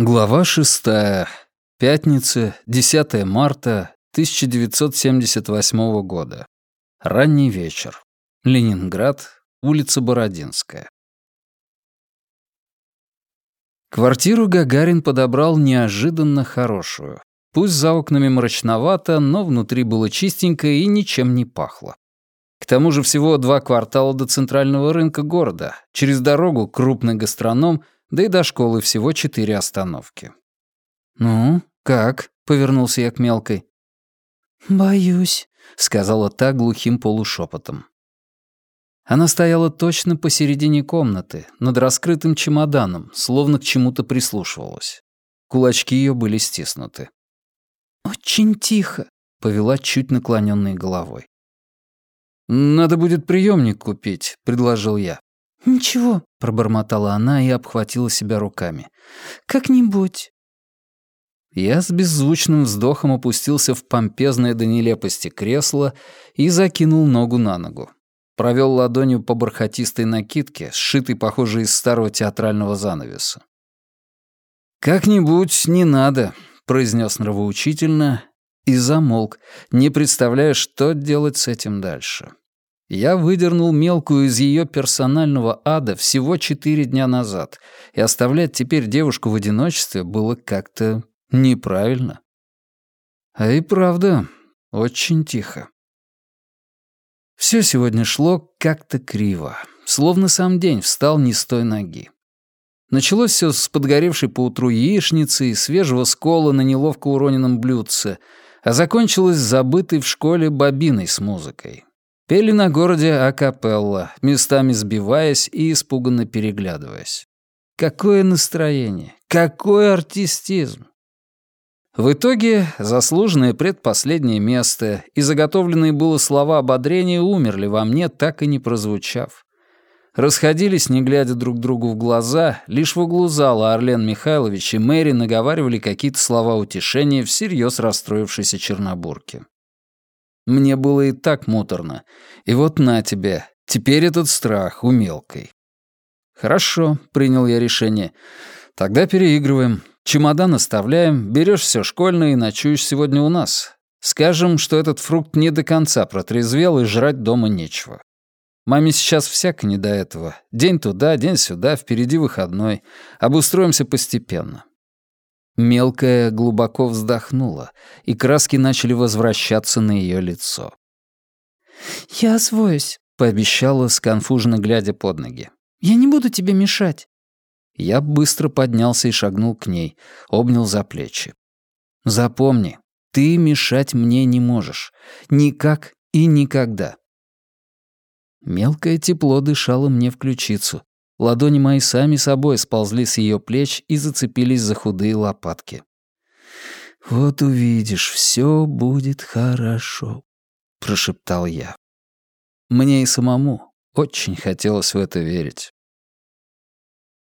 Глава 6. Пятница, 10 марта 1978 года. Ранний вечер. Ленинград, улица Бородинская. Квартиру Гагарин подобрал неожиданно хорошую. Пусть за окнами мрачновато, но внутри было чистенько и ничем не пахло. К тому же всего два квартала до центрального рынка города. Через дорогу крупный гастроном, да и до школы всего четыре остановки. «Ну, как?» — повернулся я к мелкой. «Боюсь», — сказала та глухим полушепотом. Она стояла точно посередине комнаты, над раскрытым чемоданом, словно к чему-то прислушивалась. Кулачки ее были стиснуты. «Очень тихо», — повела чуть наклоненной головой. «Надо будет приемник купить», — предложил я. «Ничего», — пробормотала она и обхватила себя руками. «Как-нибудь». Я с беззвучным вздохом опустился в помпезное до нелепости кресло и закинул ногу на ногу провел ладонью по бархатистой накидке, сшитой, похоже, из старого театрального занавеса. «Как-нибудь не надо», — произнес нравоучительно и замолк, не представляя, что делать с этим дальше. Я выдернул мелкую из ее персонального ада всего четыре дня назад, и оставлять теперь девушку в одиночестве было как-то неправильно. А и правда, очень тихо. Все сегодня шло как-то криво, словно сам день встал не с той ноги. Началось все с подгоревшей поутру яичницы и свежего скола на неловко уроненном блюдце, а закончилось забытой в школе бобиной с музыкой. Пели на городе акапелла, местами сбиваясь и испуганно переглядываясь. Какое настроение! Какой артистизм! В итоге заслуженное предпоследнее место и заготовленные было слова ободрения умерли во мне, так и не прозвучав. Расходились, не глядя друг другу в глаза, лишь в углу зала Орлен Михайлович и Мэри наговаривали какие-то слова утешения всерьез расстроившейся Чернобурке. Мне было и так муторно. И вот на тебе, теперь этот страх у мелкой. «Хорошо», — принял я решение. «Тогда переигрываем. Чемодан оставляем, берешь все школьное и ночуешь сегодня у нас. Скажем, что этот фрукт не до конца протрезвел и жрать дома нечего. Маме сейчас всяко не до этого. День туда, день сюда, впереди выходной. Обустроимся постепенно. Мелкая глубоко вздохнула, и краски начали возвращаться на ее лицо. «Я освоюсь», — пообещала, сконфуженно глядя под ноги. «Я не буду тебе мешать». Я быстро поднялся и шагнул к ней, обнял за плечи. «Запомни, ты мешать мне не можешь. Никак и никогда». Мелкое тепло дышало мне в ключицу. Ладони мои сами собой сползли с ее плеч и зацепились за худые лопатки. «Вот увидишь, все будет хорошо», — прошептал я. Мне и самому очень хотелось в это верить.